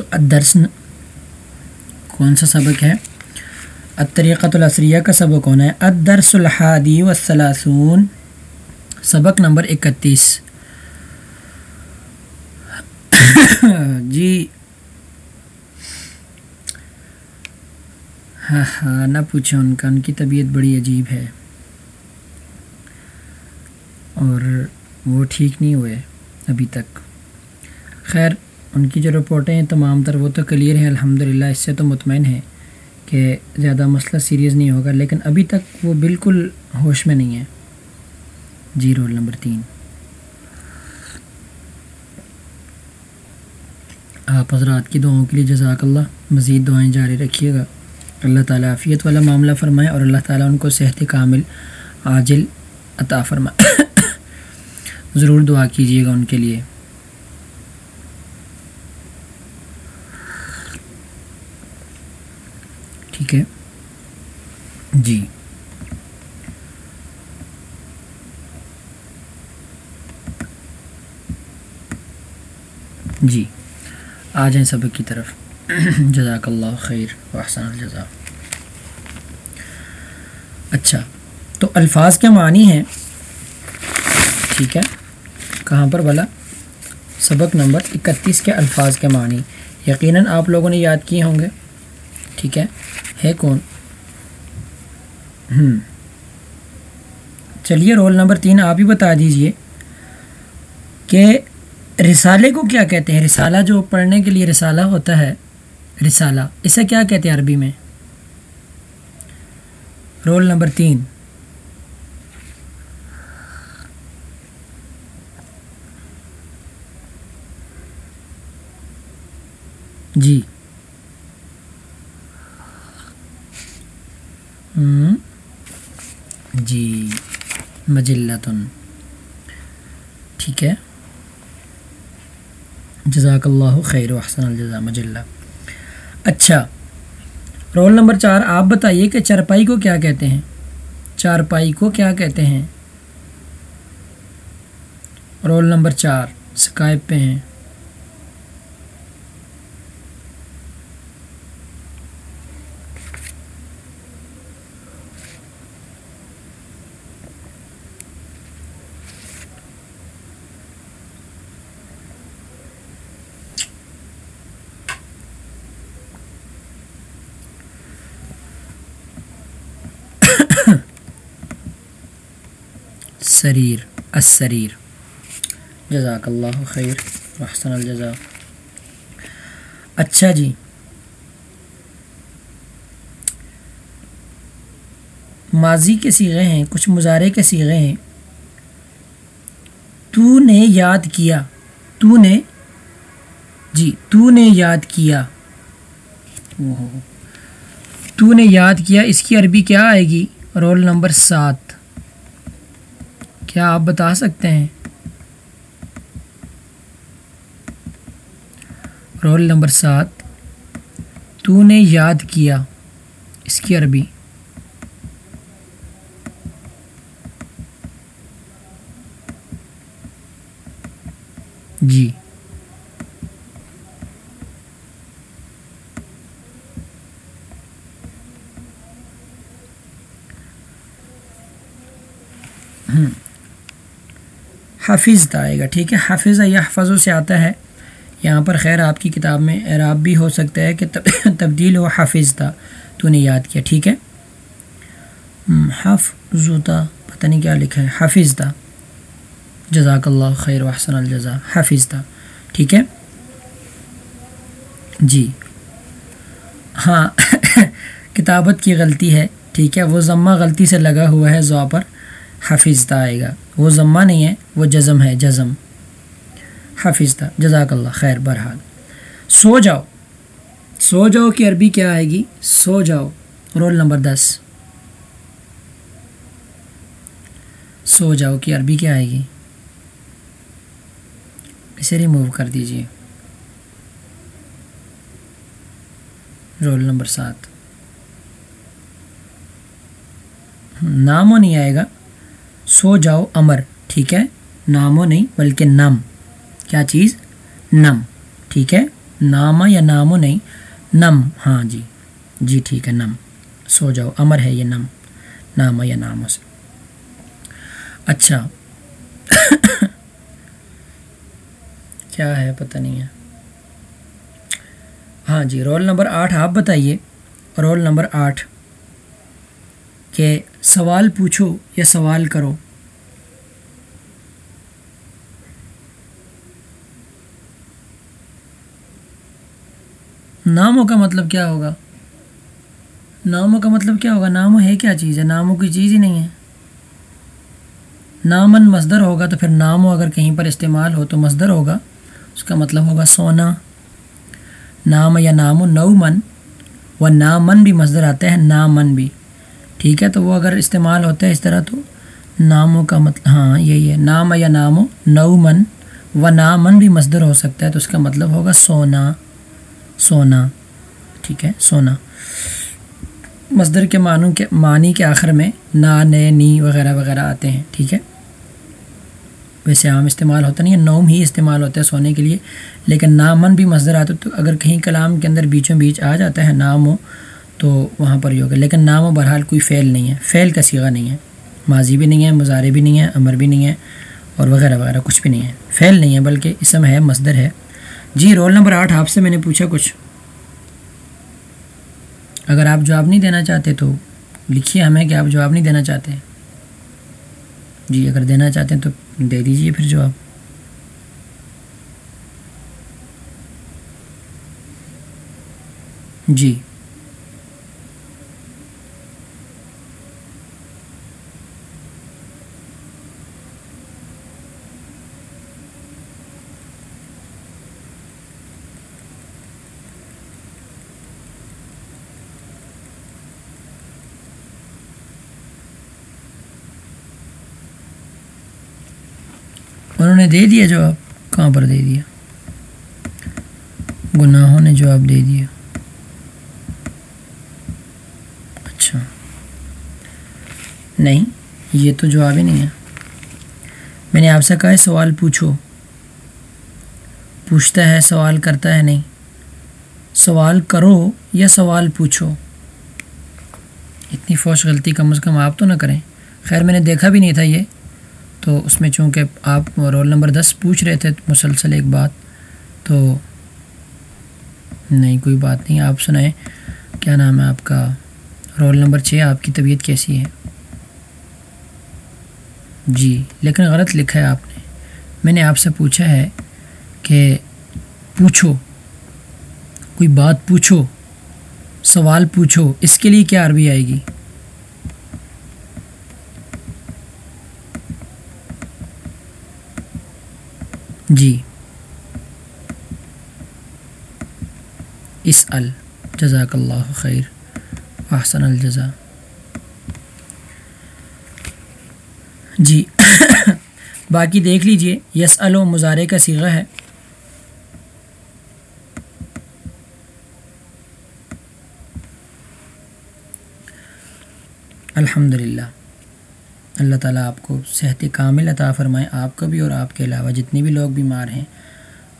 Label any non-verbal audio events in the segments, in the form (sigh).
تو ادرس کون سا سبق ہے؟ الطریقۃ الاسریہ کا سبق کون ہے؟ ادرس الحادی والثلاثون، سبق نمبر اکتیس۔ (coughs) جی۔ ہاں ہاں نہ پوچھیں ان کا، ان کی طبیعت بڑی عجیب ہے۔ اور وہ ٹھیک نہیں ہوئے ابھی تک۔ خیر ان کی جو رپورٹیں ہیں تمام تر وہ تو کلیئر ہیں الحمد للہ اس سے تو مطمئن ہے کہ زیادہ مسئلہ سیریس نہیں ہوگا، لیکن ابھی تک وہ بالکل ہوش میں نہیں ہے جی رول نمبر تین۔ آپ حضرات کی دعاؤں کے لیے جزاک اللہ، مزید دعائیں جاری رکھیے گا۔ اللہ تعالیٰ عافیت والا معاملہ فرمائے اور اللہ تعالیٰ ان کو صحت کامل، عاجل عطا فرمائے۔ (coughs) ضرور دعا کیجیے گا ان کے لیے۔ ٹھیک ہے۔ جی۔ جی۔ آ جائیں سبق کی طرف۔ جزاک اللہ خیر وحسن الجزا اچھا تو الفاظ کے معنی ہیں؟ ٹھیک ہے۔ کہاں پر بلا سبق نمبر اکتیس کے الفاظ کے معنی۔ یقیناً آپ لوگوں نے یاد کیے ہوں گے۔ ٹھیک ہے۔ ہے کون؟ ہوں چلیے رول نمبر تین آپ ہی بتا دیجیے کہ رسالے کو کیا کہتے ہیں؟ رسالہ جو پڑھنے کے لیے رسالہ ہوتا ہے، رسالہ، اسے کیا کہتے ہیں عربی میں؟ رول نمبر تین جی جی مجلتن۔ ٹھیک ہے۔ جزاک اللہ خیر وحسن الجزا مجلہ۔ اچھا رول نمبر چار، آپ بتائیے کہ چارپائی کو کیا کہتے ہیں؟ چارپائی کو کیا کہتے ہیں؟ رول نمبر چار سکائب پہ ہیں۔ سریر السریر جزاک اللہ خیر وحسن الجزا اچھا جی. ماضی کے سیغے ہیں، کچھ مظاہرے کے سیغے ہیں۔ تو نے یاد کیا، تو نے جی تو نے یاد کیا۔ تو نے یاد کیا، اس کی عربی کیا آئے گی؟ رول نمبر سات۔ کیا آپ بتا سکتے ہیں؟ رول نمبر سات، تو نے یاد کیا اس کی عربی۔ جی۔ حافظ آئے گا، ٹھیک ہے؟ حافظ یا حفظوں سے آتا ہے۔ یہاں پر خیر آپ کی کتاب میں اعراب بھی ہو سکتا ہے کہ (coughs) تبدیل ہو حافظ تھا تو نے یاد کیا، ٹھیک ہے؟ حفظہ پتہ نہیں کیا لکھا ہے۔ حافظ تھا جزاک اللہ خیر وحسن الجزا حافظ تھا ٹھیک ہے؟ جی۔ ہاں (coughs) کتابت کی غلطی ہے، ٹھیک ہے؟ وہ ضمہ غلطی سے لگا ہوا ہے زوا پر۔ حفظ آئے گا۔ وہ ضمہ نہیں ہے، وہ جزم ہے، جزم۔ حفظ جزاک اللہ خیر، برحال۔ سو جاؤ۔ سو جاؤ کی عربی کیا آئے گی۔ سو جاؤ۔ رول نمبر دس۔ سو جاؤ کی عربی کیا آئے گی۔ اسے ریموو کر دیجیے رول نمبر سات۔ نام نہیں آئے گا۔ سو جاؤ امر، ٹھیک ہے؟ نامو نہیں، بلکہ نم۔ کیا چیز؟ نم۔ ٹھیک ہے؟ نامہ یا نامو نہیں، نم۔ ہاں جی۔ جی ٹھیک ہے، نم۔ سو جاؤ، امر ہے یہ نم۔ نامہ یا ناموں سے۔ اچھا۔ (coughs) کیا ہے؟ پتہ نہیں ہے۔ ہاں جی رول نمبر آٹھ آپ بتائیے۔ رول نمبر آٹھ۔ کہ سوال پوچھو یا سوال کرو۔ ناموں کا مطلب کیا ہوگا؟ ناموں کا مطلب کیا ہوگا؟ نامو ہے کیا چیز ہے؟ ناموں کی چیز ہی نہیں ہے۔ نامن مصدر ہوگا تو پھر نامو اگر کہیں پر استعمال ہو تو مصدر ہوگا۔ اس کا مطلب ہوگا سونا۔ نام یا نام و نو من و نامن بھی مصدر آتا ہے نامن بھی۔ ٹھیک ہے، تو وہ اگر استعمال ہوتا ہے اس طرح تو ناموں کا مطلب ہاں یہی ہے، نام یا نام و نو من و نامن بھی مصدر ہو سکتا ہے، تو اس کا مطلب ہوگا سونا سونا، ٹھیک ہے، سونا۔ مصدر کے معنوں کے، معنی کے آخر میں نا نئے نی وغیرہ وغیرہ آتے ہیں، ٹھیک ہے۔ ویسے عام استعمال ہوتا نہیں ہے، نوم ہی استعمال ہوتا ہے سونے کے لیے، لیکن نامن بھی مصدر آتا تو اگر کہیں کلام کے اندر بیچوں بیچ آ جاتا ہے نام ہو تو وہاں پر یہ ہوگا لیکن نام و بہرحال کوئی فعل نہیں ہے۔ فعل کا سیغہ نہیں ہے۔ ماضی بھی نہیں ہے، مظاہرے بھی نہیں ہے، امر بھی نہیں ہے اور وغیرہ وغیرہ، کچھ بھی نہیں ہے۔ فعل نہیں ہے، بلکہ اسم ہے، مصدر ہے۔ جی رول نمبر آٹھ، آپ سے میں نے پوچھا کچھ۔ اگر آپ جواب نہیں دینا چاہتے تو لکھیے ہمیں کہ آپ جواب نہیں دینا چاہتے۔ جی اگر دینا چاہتے ہیں تو دے دیجیے پھر جواب۔ جی۔ دے دیا جواب کہاں پر دے دیا؟ گناہوں نے جواب دے دیا۔ اچھا۔ نہیں، یہ تو جواب ہی نہیں ہے۔ میں نے آپ سے کہا ہے سوال پوچھو۔ پوچھتا ہے، سوال کرتا ہے نہیں۔ سوال کرو یا سوال پوچھو۔ اتنی فوش غلطی کم از کم آپ تو نہ کریں۔ خیر، میں نے دیکھا بھی نہیں تھا یہ۔ تو اس میں چونکہ آپ رول نمبر دس پوچھ رہے تھے مسلسل ایک بات، تو نہیں، کوئی بات نہیں۔ آپ سنائیں، کیا نام ہے آپ کا؟ رول نمبر چھ، آپ کی طبیعت کیسی ہے؟ جی لیکن غلط لکھا ہے آپ نے۔ میں نے آپ سے پوچھا ہے کہ پوچھو، کوئی بات پوچھو، سوال پوچھو، اس کے لیے کیا عربی آئے گی؟ جی۔ اس جزاک اللہ خیر، احسن الجزا جی۔ (coughs) باقی دیکھ لیجیے، یس و مظاہرے کا سیغہ ہے الحمد للہ اللہ تعالیٰ آپ کو صحت کامل عطا فرمائے، آپ کو بھی اور آپ کے علاوہ جتنے بھی لوگ بیمار ہیں،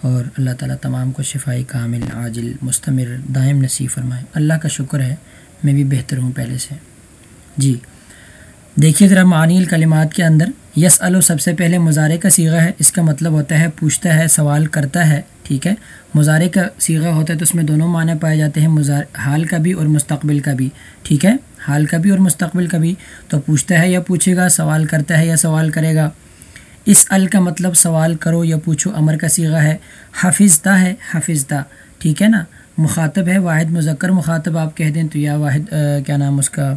اور اللہ تعالیٰ تمام کو شفائی کامل، عاجل، مستمر، دائم نصیب فرمائے۔ اللہ کا شکر ہے، میں بھی بہتر ہوں پہلے سے۔ جی دیکھیے ذرا معنی الکلمات کے اندر۔ یس الو سب سے پہلے مظاہرے کا سیغہ ہے، اس کا مطلب ہوتا ہے، پوچھتا ہے، سوال کرتا ہے، ٹھیک ہے؟ مظاہرے کا سیغہ ہوتا ہے تو اس میں دونوں معنی پائے جاتے ہیں حال کا بھی اور مستقبل کا بھی، ٹھیک ہے؟ حال کا بھی اور مستقبل کا بھی، تو پوچھتا ہے یا پوچھے گا، سوال کرتا ہے یا سوال کرے گا؟ اس ال کا مطلب سوال کرو یا پوچھو امر کا سیغہ ہے حفظہ ہے حفظہ ٹھیک ہے نا؟ مخاطب ہے، واحد، مذکر، مخاطب، آپ کہہ دیں تو یا واحد کیا نام اس کا؟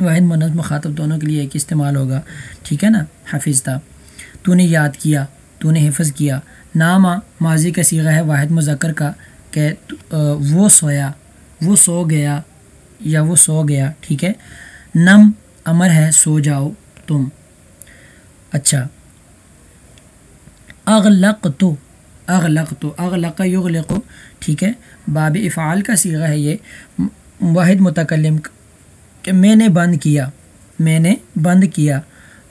واحد منظم مخاطب دونوں کے لیے ایک استعمال ہوگا۔ ٹھیک ہے نا؟ حفظہ تو نے یاد کیا تو نے حفظ کیا۔ نامہ ماضی کا سیغہ ہے واحد مذکر کا کہ وہ سویا، وہ سو گیا یا وہ سو گیا۔ ٹھیک ہے؟ نم امر ہے سو جاؤ تم۔ اچھا۔ اغلق تو اغلق تو اغلق یغلق۔ ٹھیک ہے؟ باب افعال کا سیغہ ہے یہ۔ واحد متکلم کہ میں نے بند کیا، میں نے بند کیا۔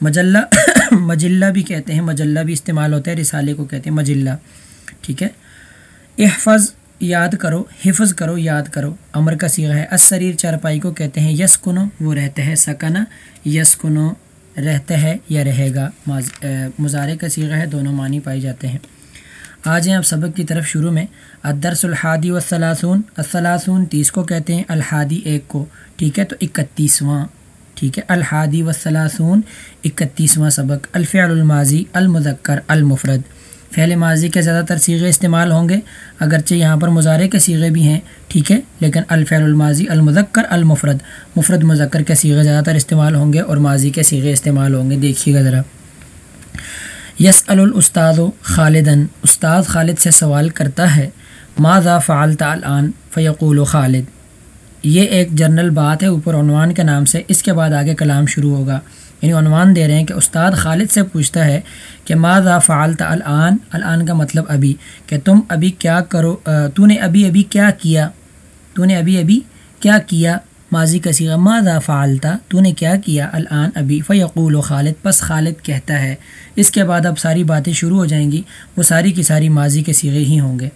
مجلہ مجلہ بھی کہتے ہیں، مجلہ بھی استعمال ہوتا ہے، رسالے کو کہتے ہیں، مجلہ۔ ٹھیک ہے؟ احفظ، یاد کرو، حفظ کرو، یاد کرو۔ امر کا سیغ ہے اسریر چارپائی کو کہتے ہیں یس کنو وہ رہتے ہیں سکنا۔ یس کنو رہتا ہے یا رہے گا۔ مظاہرے کا سیغ ہے، دونوں معنی پائی جاتے ہیں۔ آ جائیں اب سبق کی طرف شروع میں۔ ادرس الحادی وسلاسون السلاسون تیس کو کہتے ہیں، الحادی ایک کو۔ ٹھیک ہے، تو اکتیسواں، ٹھیک ہے، الحادی وسلاسون اکتیسواں سبق، الفعل الماضی، المذکر، المفرد۔ فعل ماضی کے زیادہ تر سیغے استعمال ہوں گے، اگرچہ یہاں پر مظاہرے کے سیغے بھی ہیں، ٹھیک ہے، لیکن الفعل الماضی، المذکر، المفرد۔ مفرد، مذکر کے سیغے زیادہ تر استعمال ہوں گے اور ماضی کے سیغے استعمال ہوں گے۔ دیکھیے گا ذرا۔ یس الاستاد و خالدن استاد خالد سے سوال کرتا ہے ماضا فعلت الان فیقول و خالد۔ یہ ایک جرنل بات ہے، اوپر عنوان کے نام سے۔ اس کے بعد آگے کلام شروع ہوگا۔ یعنی عنوان دے رہے ہیں کہ استاد خالد سے پوچھتا ہے کہ ماضا فعلت الان؟ الان کا مطلب ابھی۔ کہ تم ابھی کیا کرو تو نے ابھی ابھی کیا کیا؟ تو نے ابھی ابھی کیا کیا؟ ماضی کا سیغہ ماضا فعلتا تو نے کیا کیا؟ الان ابھی۔ فیقول و خالد، پس خالد کہتا ہے۔ اس کے بعد اب ساری باتیں شروع ہو جائیں گی۔ وہ ساری کی ساری ماضی کے سیغے ہی ہوں گے۔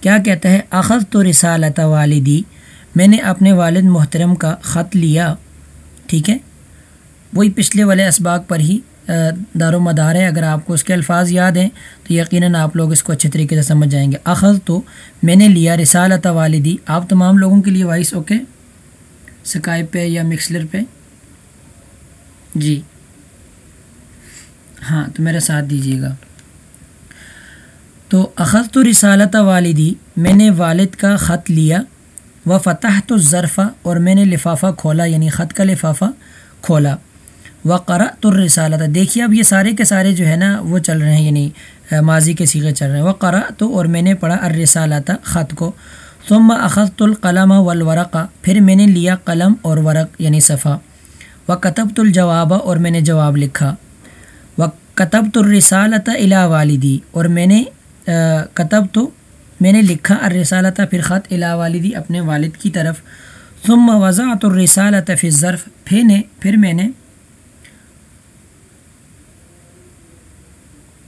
کیا کہتا ہے؟ اخذ تو رسالت والدی۔ میں نے اپنے والد محترم کا خط لیا، ٹھیک ہے؟ وہی پچھلے والے اسباق پر ہی دار و مدار ہے اگر آپ کو اس کے الفاظ یاد ہیں تو یقیناً آپ لوگ اس کو اچھے طریقے سے سمجھ جائیں گے۔ اخذ تو میں نے لیا رسالت والدی۔ آپ تمام لوگوں کے لیے وائس اوکے؟ سکائپ پہ یا مکسلر پہ؟ جی۔ ہاں تو میرا ساتھ دیجیے گا۔ تو اخذ تو رسالت والدی، میں نے والد کا خط لیا۔ و فتح تو ظرفہ اور میں نے لفافہ کھولا یعنی خط کا لفافہ کھولا۔ و قرا تو رسالت دیکھیے اب یہ سارے کے سارے جو ہے نا وہ چل رہے ہیں یعنی ماضی کے سیغے چل رہے ہیں۔ وہ قرا تو اور میں نے پڑھا ارسالت خط کو۔ ثم اخذت القلم والورق، پھر میں نے لیا قلم اور ورق یعنی صفحہ۔ و کتب الجواب اور میں نے جواب لکھا۔ و کتب الرسالت الا والدی اور میں نے کتب تو میں نے لکھا الرسالت پھر خط الا والدی اپنے والد کی طرف، ثم وضعت الرسالت فی الظرف، پھر نے پھر میں نے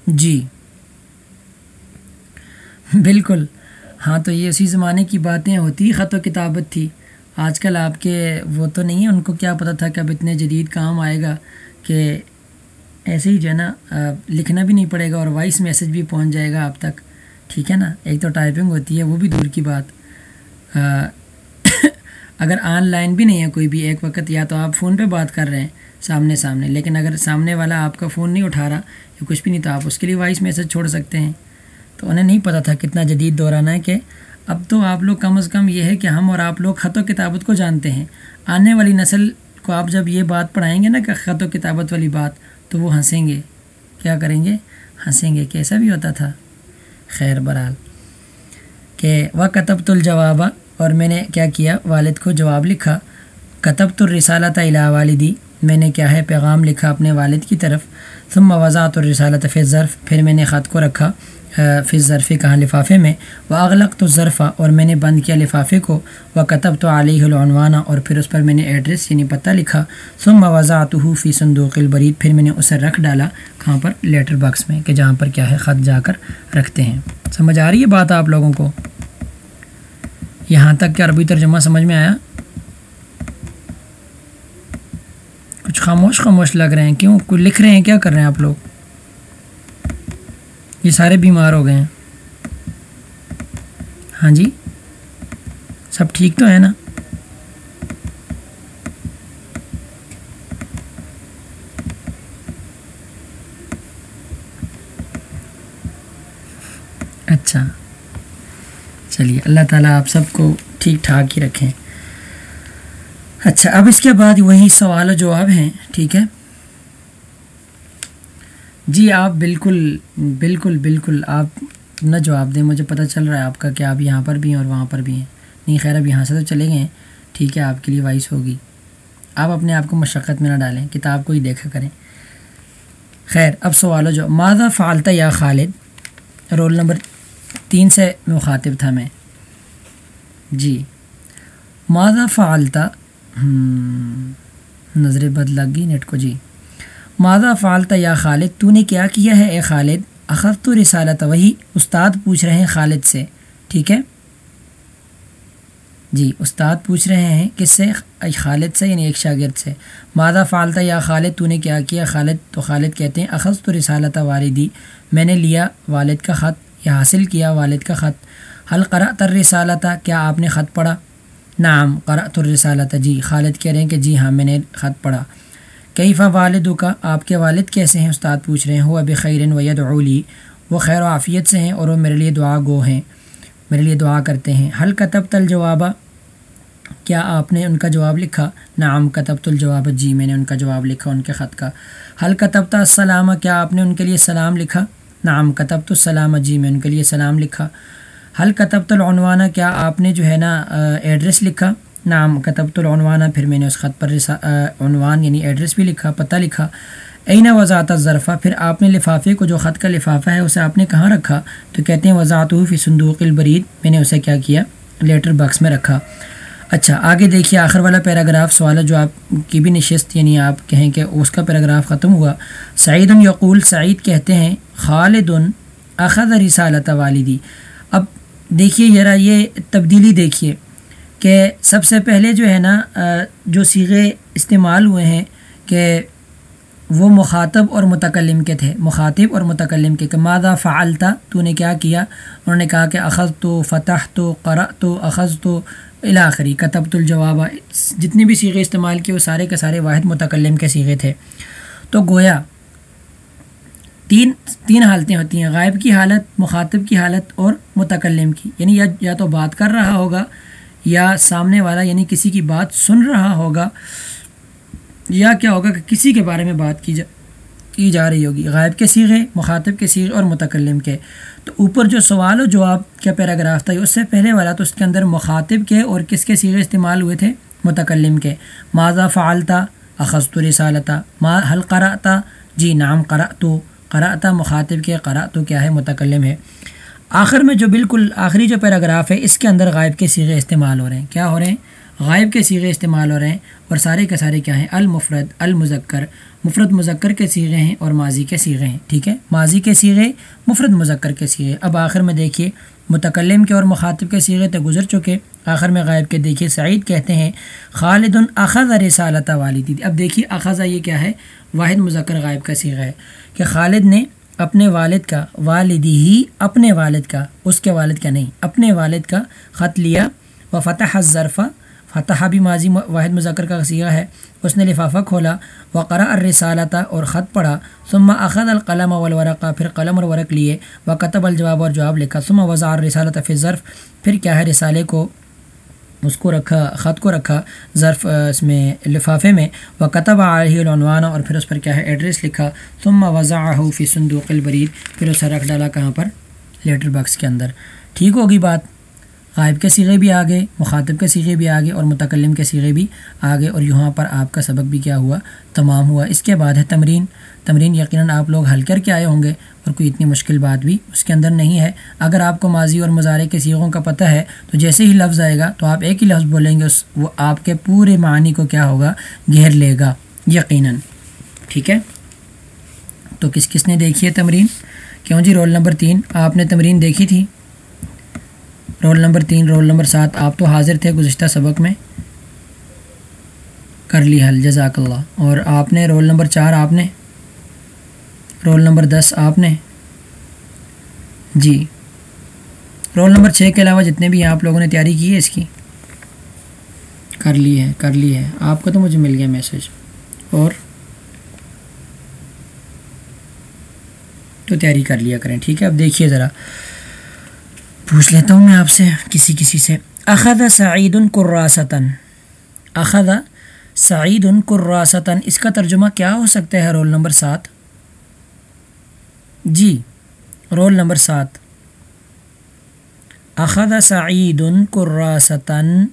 جی۔ بالکل۔ ہاں تو یہ اسی زمانے کی باتیں ہوتی، خط و کتابت تھی۔ آج کل آپ کے وہ تو نہیں ہیں، ان کو کیا پتہ تھا کہ اب اتنے جدید کام آئے گا کہ ایسے ہی جو ہے نا لکھنا بھی نہیں پڑے گا اور وائس میسج بھی پہنچ جائے گا آپ تک۔ ٹھیک ہے نا؟ ایک تو ٹائپنگ ہوتی ہے، وہ بھی دور کی بات۔ اگر آن لائن بھی نہیں ہے کوئی بھی، ایک وقت یا تو آپ فون پہ بات کر رہے ہیں سامنے سامنے، لیکن اگر سامنے والا آپ کا فون نہیں اٹھا رہا یا کچھ بھی نہیں، تو آپ اس کے لیے وائس میسج چھوڑ سکتے ہیں۔ تو انہیں نہیں پتہ تھا کتنا جدید دورانہ ہے کہ اب تو آپ لوگ کم از کم یہ ہے کہ ہم اور آپ لوگ خط و کتابت کو جانتے ہیں۔ آنے والی نسل کو آپ جب یہ بات پڑھائیں گے نا کہ خط و کتابت والی بات، تو وہ ہنسیں گے۔ کیا کریں گے؟ ہنسیں گے۔ کیسا بھی ہوتا تھا۔ خیر برحال کہ وہ کتب تو الجوابہ اور میں نے کیا کیا؟ والد کو جواب لکھا کتب تو رسالت الا والدی میں نے کیا ہے؟ پیغام لکھا اپنے والد کی طرف، ثم وضاحت الرسالت فی ظرف پھر میں نے خط کو رکھا فی ظرفی کہاں لفافے میں وہ اغلق تو ظرفہ اور میں نے بند کیا لفافے کو وہ کتب تو علیہ العنوانہ اور پھر اس پر میں نے ایڈریس یعنی پتہ لکھا، ثم وضاحت فی صندوق البرید، پھر میں نے اسے رکھ ڈالا کہاں پر؟ لیٹر باکس میں، کہ جہاں پر کیا ہے، خط جا کر رکھتے ہیں۔ سمجھ آ رہی ہے بات آپ لوگوں کو؟ یہاں تک کہ عربی ترجمہ سمجھ میں آیا؟ کچھ خاموش خاموش لگ رہے ہیں، کیوں؟ کوئی لکھ رہے ہیں، کیا کر رہے ہیں آپ لوگ؟ یہ سارے بیمار ہو گئے ہیں۔ ہاں جی؟ سب ٹھیک تو ہے نا؟ اچھا۔ چلیے، اللہ تعالیٰ آپ سب کو ٹھیک ٹھاک ہی رکھیں۔ اچھا اب اس کے بعد وہی سوال و جواب ہیں، ٹھیک ہے؟ جی آپ بالکل بالکل بالکل، آپ نہ جواب دیں، مجھے پتہ چل رہا ہے آپ کا کہ آپ یہاں پر بھی ہیں اور وہاں پر بھی ہیں۔ نہیں، خیر، اب یہاں سے تو چلے گئے ہیں۔ ٹھیک ہے، آپ کے لیے وائس ہوگی۔ آپ اپنے آپ کو مشقت میں نہ ڈالیں، کتاب کو ہی دیکھا کریں۔ خیر، اب سوال و جو، ماذا فالتا یا خالد؟ رول نمبر تین سے مخاطب تھا میں۔ جی۔ ماذا فعلتا نظر بد لگ گئی نیٹ کو جی۔ ماذا فعلتا یا خالد؟ تو نے کیا کیا ہے اے خالد؟ اخذ تو رسالت، وہی استاد پوچھ رہے ہیں خالد سے، ٹھیک ہے؟ جی استاد پوچھ رہے ہیں کس سے؟ خالد سے یعنی ایک شاگرد سے۔ مادہ فالتا یا خالد؟ تو نے کیا کیا؟ خالد، تو خالد کہتے ہیں اخذ تو رسالت والدی میں نے لیا والد کا خط، یا حاصل کیا والد کا خط۔ حل قرا تر رسالتا کیا آپ نے خط پڑھا؟ نعم قرا تر رسالت جی۔ خالد کہہ رہے ہیں کہ جی ہاں میں نے خط پڑھا۔ کئی فا والد کا آپ کے والد کیسے ہیں؟ استاد پوچھ رہے ہیں۔ وہ اب خیرن وید اولی وہ خیر و عافیت سے ہیں اور وہ میرے لیے دعا گو ہیں۔ میرے لیے دعا کرتے ہیں۔ حل کتب تل جوابہ کیا آپ نے ان کا جواب لکھا؟ نعم کتب الجواب۔ جی میں نے ان کا جواب لکھا، ان کے خط کا۔ حل کتب السلامہ کیا آپ نے ان کے لیے سلام لکھا؟ نعم کتب السلام۔ جی میں ان کے لیے سلام لکھا۔ حل کتب العنوانہ کیا آپ نے جو ہے نا ایڈریس لکھا؟ نام کتب العنوانہ پھر میں نے اس خط پر عنوان یعنی ایڈریس بھی لکھا، پتہ لکھا۔ اینا وضاحت ظرفہ پھر آپ نے لفافے کو جو خط کا لفافہ ہے، اسے آپ نے کہاں رکھا؟ تو کہتے ہیں وضاحت فی صندوق البرید۔ میں نے اسے کیا کیا؟ لیٹر باکس میں رکھا۔ اچھا آگے دیکھیے آخر والا پیراگراف۔ سوال جو آپ کی بھی نشست یعنی آپ کہیں کہ اس کا پیراگراف ختم ہوا۔ سعید یقول، سعید کہتے ہیں خالد اخذ رسالت والدی۔ اب دیکھیے، ذرا یہ تبدیلی دیکھیے۔ کہ سب سے پہلے جو ہے نا جو سیغے استعمال ہوئے ہیں کہ وہ مخاطب اور متکلم کے تھے، مخاطب اور متکلم کے، کہ مادہ فعلتا تو نے کیا کیا؟ انہوں نے کہا کہ اخذ تو فتح تو قرأ تو اخذ تو الاخری کتب الجواب، جتنے بھی سیغے استعمال کیے، وہ سارے کے سارے واحد متکلم کے سیغے تھے۔ تو گویا، تین تین حالتیں ہوتی ہیں، غائب کی حالت، مخاطب کی حالت اور متکلم کی۔ یعنی یا یا تو بات کر رہا ہوگا یا سامنے والا یعنی کسی کی بات سن رہا ہوگا یا کیا ہوگا کہ کسی کے بارے میں بات کی جا کی جا رہی ہوگی، غائب کے سیغے، مخاطب کے سیغے اور متکلم کے۔ تو اوپر جو سوال و جواب کا پیراگراف تھا اس سے پہلے والا تو اس کے اندر مخاطب کے اور کس کے سیغے استعمال ہوئے تھے؟ متکلم کے۔ ماضا فعالتا اخذت رسالتا۔ ما حل قرأتا؟ جی نام قرأ تو قرأتا مخاطب کے قرأ تو کیا ہے؟ متکلم ہے۔ آخر میں جو بالکل آخری جو پیراگراف ہے، اس کے اندر غائب کے سیغے استعمال ہو رہے ہیں۔ کیا ہو رہے ہیں؟ غائب کے سیغے استعمال ہو رہے ہیں اور سارے کے سارے کیا ہیں؟ المفرد، المذکر۔ مفرد مذکر کے سیغے ہیں اور ماضی کے سیغے ہیں، ٹھیک ہے؟ ماضی کے سیغے، مفرد مذکر کے سیغے۔ اب آخر میں دیکھیے، متکلم کے اور مخاطب کے سیغے تو گزر چکے۔ آخر میں غائب کے دیکھیے، سعید کہتے ہیں، خالد الخذ رسالت والدی۔ اب دیکھیے اخذہ یہ کیا ہے؟ واحد مذکر غائب کا سیغہ ہے کہ خالد نے اپنے والد کا، والدی ہی اپنے والد کا، اس کے والد کا نہیں، اپنے والد کا خط لیا۔ و فتح ظرفہ فتح بھی ماضی واحد مذکر کا غسیہ ہے۔ اس نے لفافہ کھولا۔ وقرا الرسالتا اور خط پڑھا۔ ثم اخذ القلم والورقہ پھر قلم اور ورق لیے۔ و قطب الجواب اور جواب لکھا۔ ثم وضع الرسالت فی ظرف پھر کیا ہے رسالے کو؟ اس کو رکھا، خط کو رکھا ظرف اس میں لفافے میں۔ وہ کتب علیہ العنوان، اور پھر اس پر کیا ہے؟ ایڈریس لکھا۔ ثم وضع فی صندوق البرید پھر اسے رکھ ڈالا کہاں پر؟ لیٹر باکس کے اندر۔ ٹھیک ہوگی بات۔ غائب کے سیغے بھی آگے، مخاطب کے سیغے بھی آگے، اور متکلم کے سیغے بھی آگے، اور یہاں پر آپ کا سبق بھی کیا ہوا، تمام ہوا۔ اس کے بعد ہے تمرین۔ تمرین یقیناً آپ لوگ حل کر کے آئے ہوں گے اور کوئی اتنی مشکل بات بھی اس کے اندر نہیں ہے۔ اگر آپ کو ماضی اور مظاہرے کے سیغوں کا پتہ ہے تو جیسے ہی لفظ آئے گا تو آپ ایک ہی لفظ بولیں گے، اس وہ آپ کے پورے معنی کو کیا ہوگا؟ گھیر لے گا، یقیناً۔ ٹھیک ہے؟ تو کس کس نے دیکھی ہے تمرین؟ کیوں جی؟ رول نمبر تین، آپ نے تمرین دیکھی تھی؟ رول نمبر تین، رول نمبر سات، آپ تو حاضر تھے گزشتہ سبق میں؟ کر لی حل، جزاک اللہ۔ اور آپ نے، رول نمبر چار، آپ نے رول نمبر دس آپ نے؟ جی۔ رول نمبر چھ کے علاوہ جتنے بھی آپ لوگوں نے تیاری کی ہے اس کی؟ کر لی ہے، کر لی ہے۔ آپ کا تو مجھے مل گیا میسج۔ اور؟ تو تیاری کر لیا کریں، ٹھیک ہے؟ اب دیکھیے ذرا۔ پوچھ لیتا ہوں میں آپ سے، کسی کسی سے۔ اخذ سعید قراستاً۔ اخذ سعید قراستاً۔ اس کا ترجمہ کیا ہو سکتا ہے رول نمبر سات؟ جی رول نمبر سات۔ اخذ سعید قراستاً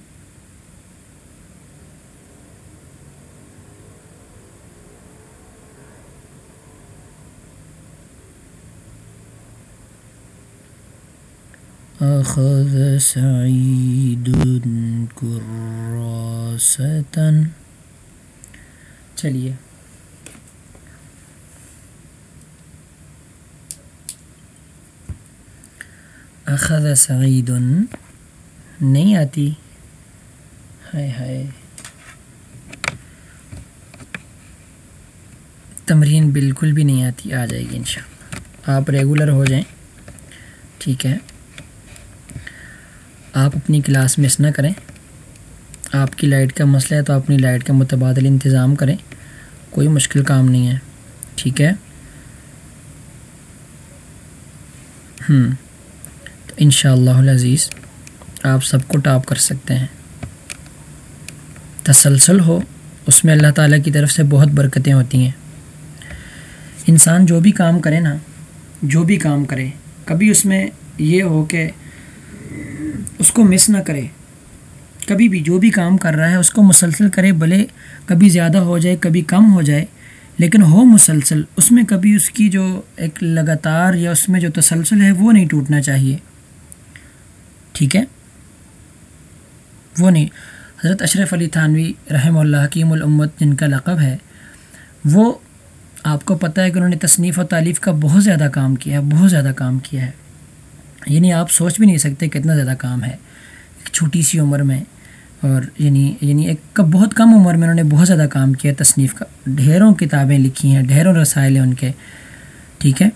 أخذ سعيد كراسة چلیے۔ اخذ سعید نہیں آتی ہائے ہائے تمرین بالکل بھی نہیں آتی، آ جائے گی انشاءاللہ۔ آپ ریگولر ہو جائیں، ٹھیک ہے۔ آپ اپنی کلاس مس نہ کریں۔ آپ کی لائٹ کا مسئلہ ہے تو اپنی لائٹ کا متبادل انتظام کریں۔ کوئی مشکل کام نہیں ہے، ٹھیک ہے۔ ہوں ان شاء اللہ عزیز آپ سب کو ٹاپ کر سکتے ہیں۔ تسلسل ہو، اس میں اللہ تعالیٰ کی طرف سے بہت برکتیں ہوتی ہیں۔ انسان جو بھی کام کرے نا، جو بھی کام کرے، کبھی اس میں یہ ہو کہ اس کو مس نہ کرے۔ کبھی بھی جو بھی کام کر رہا ہے، اس کو مسلسل کرے، بھلے کبھی زیادہ ہو جائے، کبھی کم ہو جائے۔ لیکن ہو مسلسل، اس میں کبھی اس کی جو ایک لگاتار یا اس میں جو تسلسل ہے، وہ نہیں ٹوٹنا چاہیے۔ ٹھیک ہے؟ وہ نہیں۔ حضرت اشرف علی تھانوی رحمہ اللہ، حکیم الامت، جن کا لقب ہے، وہ آپ کو پتہ ہے کہ انہوں نے تصنیف و تعلیف کا بہت زیادہ کام کیا ہے، بہت زیادہ کام کیا ہے۔ یعنی آپ سوچ بھی نہیں سکتے کتنا زیادہ کام ہے۔ ایک چھوٹی سی عمر میں اور یعنی یعنی ایک بہت کم عمر میں انہوں نے بہت زیادہ کام کیا تصنیف کا۔ ڈھیروں کتابیں لکھی ہیں، ڈھیروں رسائل ہیں ان کے۔ ٹھیک ہے؟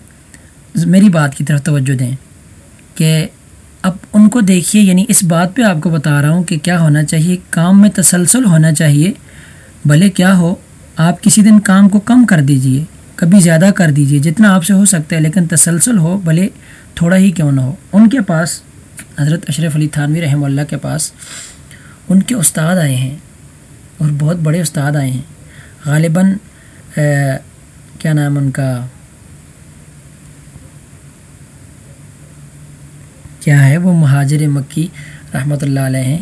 میری بات کی طرف توجہ دیں کہ اب ان کو دیکھیے یعنی اس بات پہ آپ کو بتا رہا ہوں کہ کیا ہونا چاہیے، کام میں تسلسل ہونا چاہیے، بھلے کیا ہو، آپ کسی دن کام کو کم کر دیجیے، کبھی زیادہ کر دیجیے، جتنا آپ سے ہو سکتا ہے، لیکن تسلسل ہو، بھلے تھوڑا ہی کیوں نہ ہو۔ ان کے پاس، حضرت اشرف علی تھانوی رحمہ اللہ کے پاس، ان کے استاد آئے ہیں، اور بہت بڑے استاد آئے ہیں۔ غالباً کیا نام ان کا؟ کیا ہے وہ مہاجر مکی رحمۃ اللہ علیہ ہیں۔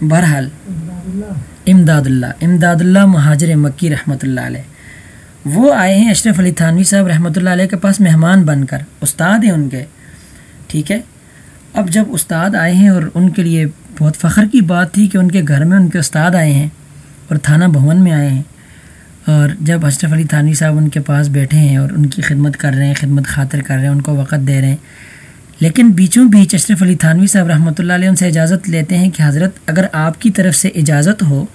بہرحال امداد اللہ امداد اللہ مہاجر مکی رحمۃ اللہ علیہ۔ وہ آئے ہیں اشرف علی تھانوی صاحب رحمۃ اللہ علیہ کے پاس مہمان بن کر، استاد ہیں ان کے، ٹھیک ہے؟ اب جب استاد آئے ہیں اور ان کے لیے بہت فخر کی بات تھی کہ ان کے گھر میں ان کے استاد آئے ہیں اور تھانہ بھون میں آئے ہیں۔ اور جب اشرف علی تھانوی صاحب ان کے پاس بیٹھے ہیں اور ان کی خدمت کر رہے ہیں، خدمت خاطر کر رہے ہیں، ان کو وقت دے رہے ہیں۔ لیکن بیچوں بیچ اشرف علی تھانوی صاحب رحمۃ اللہ علیہ ان سے اجازت لیتے ہیں کہ حضرت اگر آپ کی طرف سے اجازت ہو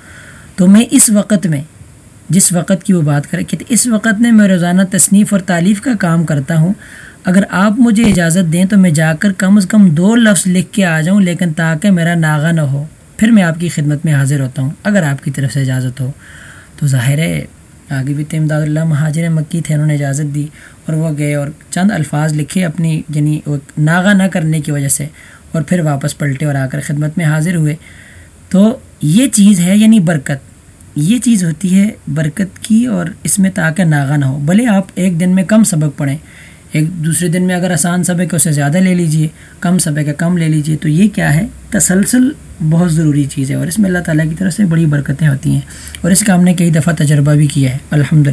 تو میں اس وقت میں، جس وقت کی وہ بات کرے کہ اس وقت میں میں روزانہ تصنیف اور تعلیف کا کام کرتا ہوں، اگر آپ مجھے اجازت دیں تو میں جا کر کم از کم دو لفظ لکھ کے آ جاؤں، لیکن تاکہ میرا ناغا نہ ہو۔ پھر میں آپ کی خدمت میں حاضر ہوتا ہوں، اگر آپ کی طرف سے اجازت ہو۔ تو ظاہر ہے آگے بھی امداد اللہ مہاجر مکی تھے، انہوں نے اجازت دی اور وہ گئے اور چند الفاظ لکھے اپنی یعنی ناغا نہ کرنے کی وجہ سے اور پھر واپس پلٹے اور آ کر خدمت میں حاضر ہوئے۔ تو یہ چیز ہے یعنی برکت۔ یہ چیز ہوتی ہے برکت کی اور اس میں تاکہ ناغا نہ ہو۔ بھلے آپ ایک دن میں کم سبق پڑھیں، ایک دوسرے دن میں اگر آسان سبق ہے، اسے زیادہ لے لیجیے، کم سبق ہے، کم لے لیجیے۔ تو یہ کیا ہے؟ تسلسل بہت ضروری چیز ہے اور اس میں اللہ تعالیٰ کی طرف سے بڑی برکتیں ہوتی ہیں اور اس کا ہم نے کئی دفعہ تجربہ بھی کیا ہے الحمد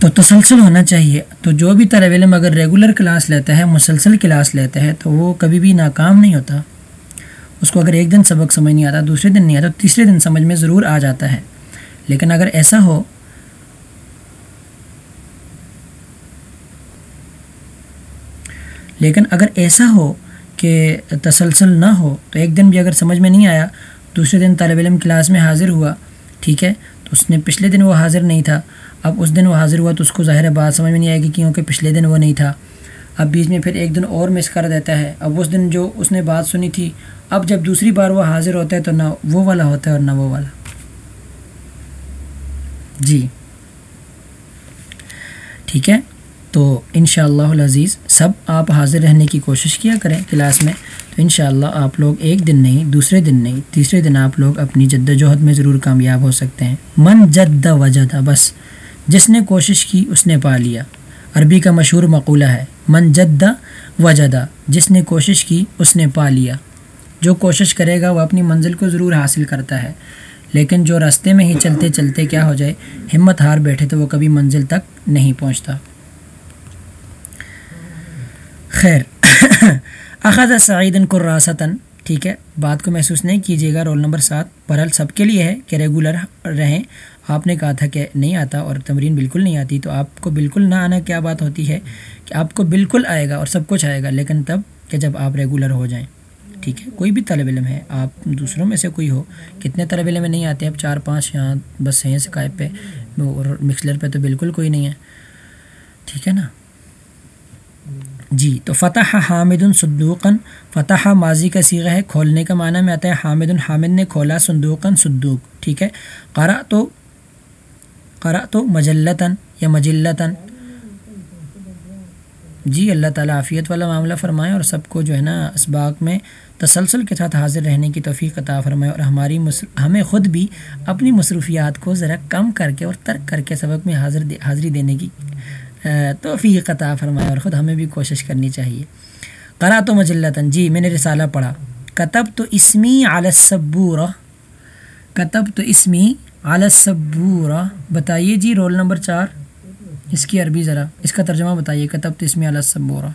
تو تسلسل ہونا چاہیے۔ تو جو بھی طالب علم اگر ریگولر کلاس لیتا ہے، مسلسل کلاس لیتا ہے، تو وہ کبھی بھی ناکام نہیں ہوتا۔ اس کو اگر ایک دن سبق سمجھ نہیں آتا، دوسرے دن نہیں آتا تیسرے دن سمجھ میں ضرور آ جاتا ہے۔ لیکن اگر ایسا ہو، لیکن اگر ایسا ہو کہ تسلسل نہ ہو، تو ایک دن بھی اگر سمجھ میں نہیں آیا، دوسرے دن طالب علم کلاس میں حاضر ہوا، ٹھیک ہے؟ تو اس نے پچھلے دن وہ حاضر نہیں تھا، اب اس دن وہ حاضر ہوا تو اس کو ظاہر بات سمجھ میں نہیں آئے گی کیونکہ پچھلے دن وہ نہیں تھا۔ اب بیچ میں پھر ایک دن اور مس کر دیتا ہے۔ اب اس دن جو اس نے بات سنی تھی، اب جب دوسری بار وہ حاضر ہوتا ہے تو نہ وہ والا ہوتا ہے اور نہ وہ والا۔ جی۔ ٹھیک ہے؟ تو ان شاء اللہ عزیز سب آپ حاضر رہنے کی کوشش کیا کریں کلاس میں، تو ان شاء اللہ آپ لوگ ایک دن نہیں، دوسرے دن نہیں، تیسرے دن آپ لوگ اپنی جد و جہد میں ضرور کامیاب ہو سکتے ہیں۔ من جد وجدہ بس جس نے کوشش کی، اس نے پا لیا۔ عربی کا مشہور مقولہ ہے، من جد وجدہ جس نے کوشش کی، اس نے پا لیا۔ جو کوشش کرے گا، وہ اپنی منزل کو ضرور حاصل کرتا ہے۔ لیکن جو راستے میں ہی چلتے چلتے کیا ہو جائے، ہمت ہار بیٹھے تو وہ کبھی منزل تک نہیں پہنچتا۔ خیر۔ (coughs) اخذ سعید قراستاً ٹھیک ہے؟ بات کو محسوس نہیں کیجیے گا، رول نمبر سات بہرحال سب کے لیے ہے کہ ریگولر رہیں۔ آپ نے کہا تھا کہ نہیں آتا اور تمرین بالکل نہیں آتی، تو آپ کو بالکل نہ آنا کیا بات ہوتی ہے؟ کہ آپ کو بالکل آئے گا اور سب کچھ آئے گا، لیکن تب کہ جب آپ ریگولر ہو جائیں۔ ٹھیک ہے؟ کوئی بھی طلب علم ہے، آپ دوسروں میں سے کوئی ہو۔ کتنے طلب علم میں نہیں آتے، اب چار پانچ یہاں بس ہیں سکائب پہ، اور مکسلر پہ تو بالکل کوئی نہیں ہے۔ ٹھیک ہے نا؟ جی تو فتح حامد صدوقن فتح ماضی کا سیغہ ہے، کھولنے کا معنی میں آتا ہے حامد الحامد نے کھولا صندوقن صدوق، ٹھیک ہے؟ قرا تو قرا تو مجلتاً یا مجلتاً۔ جی اللہ تعالیٰ عافیت والا معاملہ فرمائے اور سب کو جو ہے نا اسباق میں تسلسل کے ساتھ حاضر رہنے کی توفیق عطا فرمائے اور ہماری ہمیں خود بھی اپنی مصروفیات کو ذرا کم کر کے اور ترک کر کے سبق میں حاضر حاضری دینے کی توفیق عطا فرمائے اور خود ہمیں بھی کوشش کرنی چاہیے۔ قرا تو مجلتاً جی میں نے رسالہ پڑھا۔ کتب تو اسمی عالصبورہ کتب تو اسمی عالصبورہ بتائیے جی رول نمبر چار۔ اس کی عربی ذرا، اس کا ترجمہ بتائیے۔ کتب تو اسمی عالصبورہ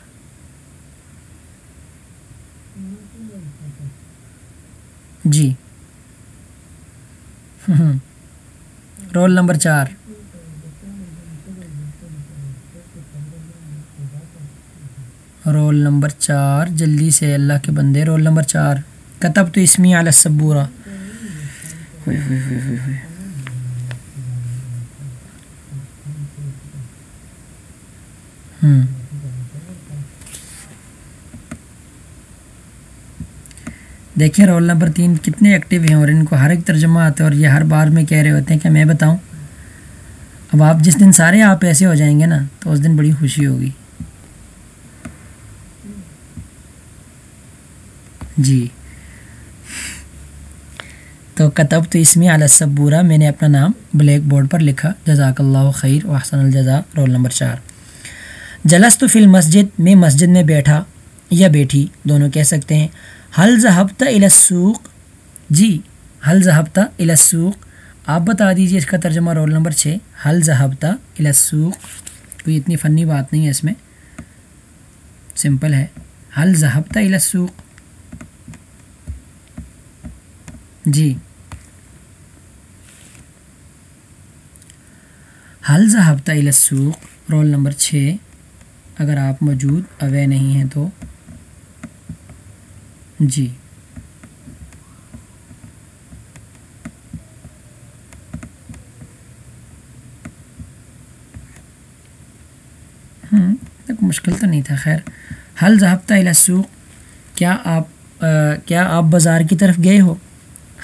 جی۔ رول نمبر چار۔ رول نمبر چار جلدی سے اللہ کے بندے رول نمبر چار کتب تو اسمی علی الصبورہ دیکھیں رول نمبر تین کتنے ایکٹیو ہیں اور ان کو ہر ایک ترجمہ آتا ہے اور یہ ہر بار میں کہہ رہے ہوتے ہیں کہ میں بتاؤں اب آپ جس دن سارے آپ ایسے ہو جائیں گے نا تو اس دن بڑی خوشی ہوگی جی۔ تو کتب تو اسمی علی صبورہ میں نے اپنا نام بلیک بورڈ پر لکھا۔ جزاک اللہ خیر و حسن الجزا رول نمبر چار۔ جلس تو فی المسجد، میں مسجد میں بیٹھا یا بیٹھی، دونوں کہہ سکتے ہیں۔ حل ذہبتہ السوق؟ جی حل ذہبتہ السوق۔ آپ بتا دیجیے اس کا ترجمہ رول نمبر چھ۔ حل ذہبتہ السوق۔ کوئی اتنی فنی بات نہیں ہے اس میں۔ سمپل ہے۔ حل ذہبتہ السوق۔ جی۔ حل ذہبتہ السوق؟ رول نمبر چھ۔ اگر آپ موجود اوے نہیں ہیں تو۔ جی۔ مشکل تو نہیں تھا، خیر۔ حل ضابطہ السوق؟ کیا آپ کیا آپ بازار کی طرف گئے ہو؟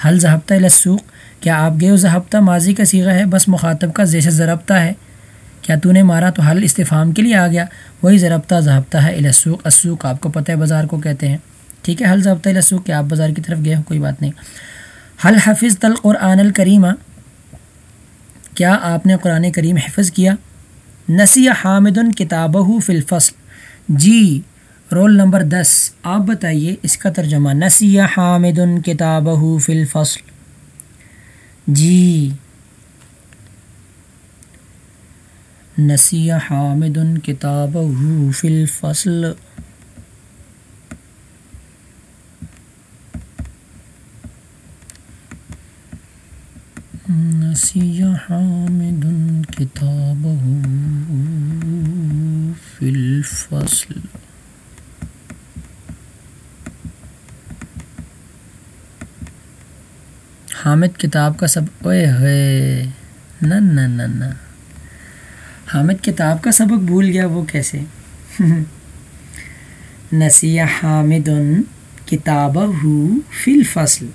حل ضابطہ السوق؟ کیا آپ گئے ہو ضابطہ؟ ماضی کا سیغہ ہے، بس مخاطب کا زیش ضربطہ ہے۔ کیا تو نے مارا تو حل استفام کے لیے آ گیا؟ وہی ضربطہ ضابطہ ہے السوق۔ اسوق آپ کو پتہ ہے، بازار کو کہتے ہیں۔ ٹھیک ہے، حل ضابطہ السوق، کیا آپ بازار کی طرف گئے ہو؟ کوئی بات نہیں۔ حل حفظ تل قرآن الکریمہ۔ کیا آپ نے قرآن کریم حفظ کیا؟ نسی حامد کتابہ فی الفصل۔ جی رول نمبر دس۔ آپ بتائیے، اس کا ترجمہ نسی حامد کتابہ فی الفصل۔ جی۔ نسی حامد کتابہ فی الفصل۔ نسی حامد کتابہ فی الفصل۔ حامد کتاب کا سب اوے ہوئے۔ نہ نہ حامد کتاب کا سبق بھول گیا وہ کیسے؟ (laughs) نسی حامد کتاب ہو فی الفصل۔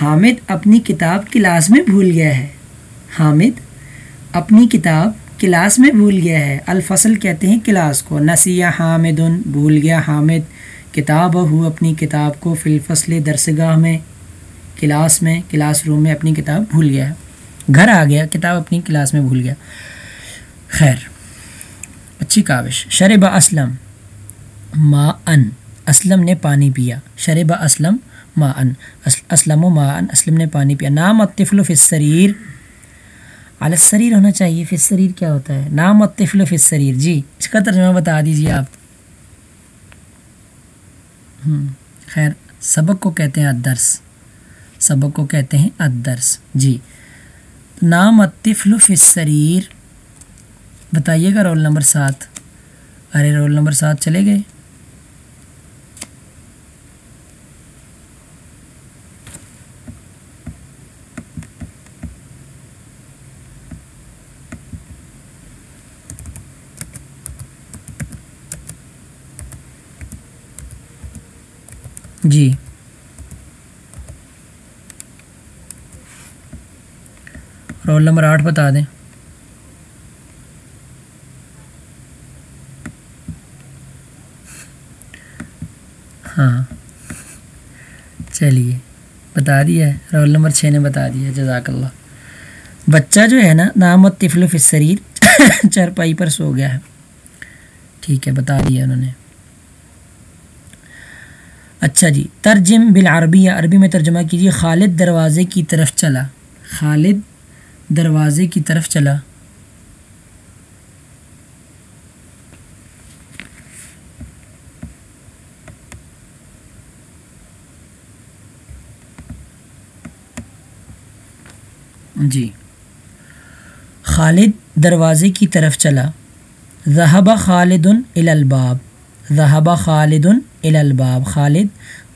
حامد اپنی کتاب کلاس میں بھول گیا ہے۔ حامد اپنی کتاب کلاس میں بھول گیا ہے۔ الفصل کہتے ہیں کلاس کو۔ نسی حامد بھول گیا حامد۔ کتاب ہو اپنی کتاب کو فی الفصل درسگاہ میں۔ کلاس میں، کلاس روم میں اپنی کتاب بھول گیا گھر آ گیا، کتاب اپنی کلاس میں بھول گیا۔ خیر، اچھی کاوش۔ شرب اسلم ما ان۔ اسلم نے پانی پیا۔ شرب اسلم ما ان۔ اسلم و ما ان، اسلم نے پانی پیا۔ نام الطفل فی السریر۔ علی السریر ہونا چاہیے۔ فی السریر کیا ہوتا ہے؟ نام الطفل فی السریر۔ جی اس کا ترجمہ بتا دیجیے آپ۔ خیر، سبق کو کہتے ہیں ادرس سبق کو کہتے ہیں ادرس جی۔ نام الطفل فی السریر۔ بتائیے گا رول نمبر سات۔ ارے رول نمبر سات چلے گئے۔ جی۔ رول نمبر آٹھ بتا دیں۔ ہاں۔ چلیے، بتا دیا ہے۔ رول نمبر چھ نے بتا دیا جزاک اللہ۔ بچہ جو ہے نا، نام و طفل فسریر چرپائی پر سو گیا ہے۔ ٹھیک ہے، بتا دیا انہوں نے۔ اچھا جی ترجم بالعربی یا عربی میں ترجمہ کیجیے۔ خالد دروازے کی طرف چلا۔ خالد دروازے کی طرف چلا۔ جی۔ خالد دروازے کی طرف چلا۔ ذہب خالد الباب۔ ذہب خالد الباب۔ خالد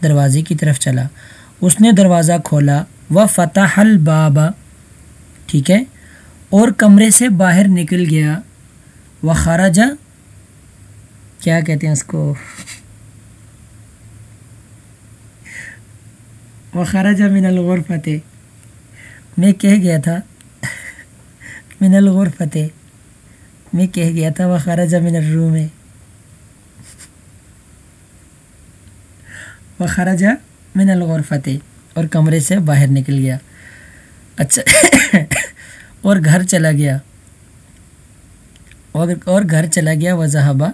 دروازے کی طرف چلا۔ اس نے دروازہ کھولا۔ و فتح الباب۔ ٹھیک ہے؟ اور کمرے سے باہر نکل گیا۔ وہ خراجہ کیا کہتے ہیں اس کو؟ وہ خراجہ من الغور فتح میں کہہ گیا تھا۔ من الغور فتح میں کہہ گیا تھا، وہ خراجہ من الروم۔ وہ خراجہ من الغور فتح اور کمرے سے باہر نکل گیا۔ اچھا۔ اور گھر چلا گیا۔ اور اور گھر چلا گیا وضحبہ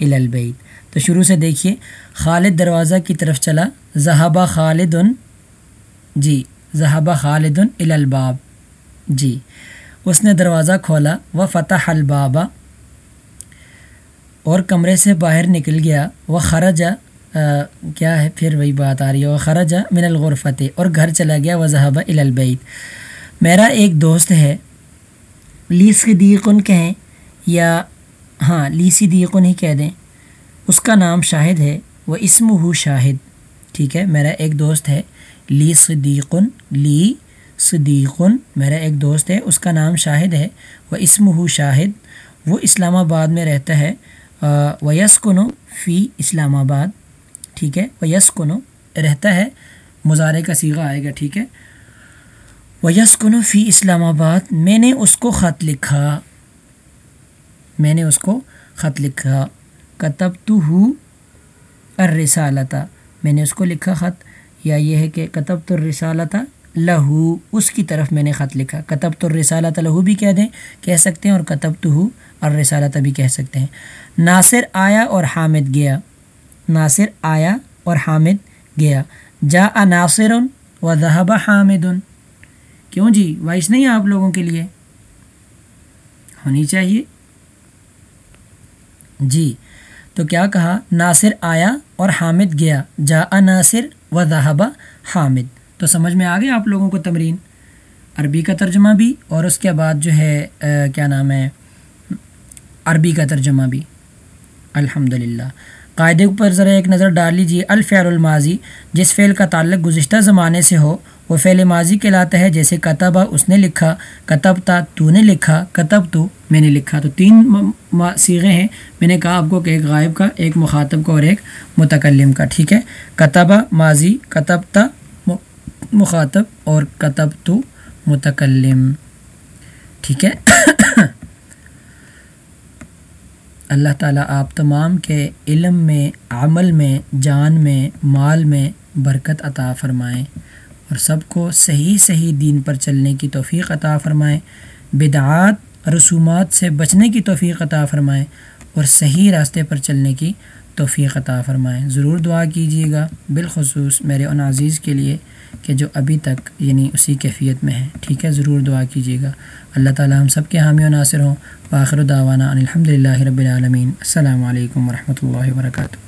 البعید تو شروع سے دیکھیے، خالد دروازہ کی طرف چلا۔ ذہبہ خالد جی ذہبہ خالد الباب۔ جی اس نے دروازہ کھولا۔ و فتح البابا اور کمرے سے باہر نکل گیا۔ وہ خرجہ کیا ہے؟ پھر وہی بات آ رہی ہے۔ وہ خرجہ من الغرفت اور گھر چلا گیا۔ وہ ذہبہ البعید میرا ایک دوست ہے۔ لی صدیقن کہیں یا ہاں لی صدیقن ہی کہہ دیں، اس کا نام شاہد ہے، وہ اسم ہو شاہد۔ ٹھیک ہے، میرا ایک دوست ہے لی صدیقن لی صدیقن میرا ایک دوست ہے، اس کا نام شاہد ہے، وہ اسم ہو شاہد۔ وہ اسلام آباد میں رہتا ہے و یس کنو فی اسلام آباد۔ ٹھیک ہے وہ یس کنو رہتا ہے مظاہرے کا سیغہ آئے گا، ٹھیک ہے۔ وہ یسکن فی اسلام آباد۔ میں نے اس کو خط لکھا۔ میں نے اس کو خط لکھا۔ کتب تو ہو ارسالتا میں نے اس کو لکھا خط۔ یا یہ ہے کہ کتب تو رسالتا لہو۔ اس کی طرف میں نے خط لکھا۔ کتب تو رسالت لہو بھی کہہ دیں، کہہ سکتے ہیں، اور کتب تو ہو اور رسالتا بھی کہہ سکتے ہیں۔ ناصر آیا اور حامد گیا۔ ناصر آیا اور حامد گیا۔ جا ناصر و ذہب حامد۔ کیوں جی؟ وائس نہیں آپ لوگوں کے لیے۔ ہونی چاہیے۔ جی تو کیا کہا؟ ناصر آیا اور حامد گیا۔ جا ناصر و ذہبہ حامد۔ تو سمجھ میں آ گیا آپ لوگوں کو تمرین؟ عربی کا ترجمہ بھی اور اس کے بعد جو ہے کیا نام ہے؟ عربی کا ترجمہ بھی۔ الحمد للہ قاعدے پر ذرا ایک نظر ڈال لیجیے الفعل الماضی، جس فعل کا تعلق گزشتہ زمانے سے ہو۔ وہ فعل ماضی کہلاتا ہے، جیسے کتبہ اس نے لکھا کتب تا تو نے لکھا، کتب تو میں نے لکھا۔ تو تین سیغے ہیں۔ میں نے کہا آپ کو کہ ایک غائب کا، ایک مخاطب کا اور ایک متکلم کا، ٹھیک ہے؟ کتبہ ماضی کتب تا مخاطب اور کتب تو متکلم، ٹھیک ہے؟ اللہ تعالیٰ آپ تمام کے علم میں، عمل میں، جان میں، مال میں برکت عطا فرمائیں اور سب کو صحیح صحیح دین پر چلنے کی توفیق عطا فرمائیں بدعات، رسومات سے بچنے کی توفیق عطا فرمائیں اور صحیح راستے پر چلنے کی توفیق عطا فرمائیں ضرور دعا کیجیے گا۔ بالخصوص میرے ان عزیز کے لیے کہ جو ابھی تک یعنی اسی کیفیت میں ہے۔ ٹھیک ہے، ضرور دعا کیجیے گا۔ اللہ تعالیٰ ہم سب کے حامی و ناصر ہوں۔ باخر داوانہ الحمد للہ رب العالمین۔ السلام علیکم ورحمۃ اللہ وبرکاتہ۔